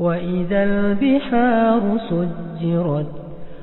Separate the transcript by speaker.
Speaker 1: وإذا البحار سجرت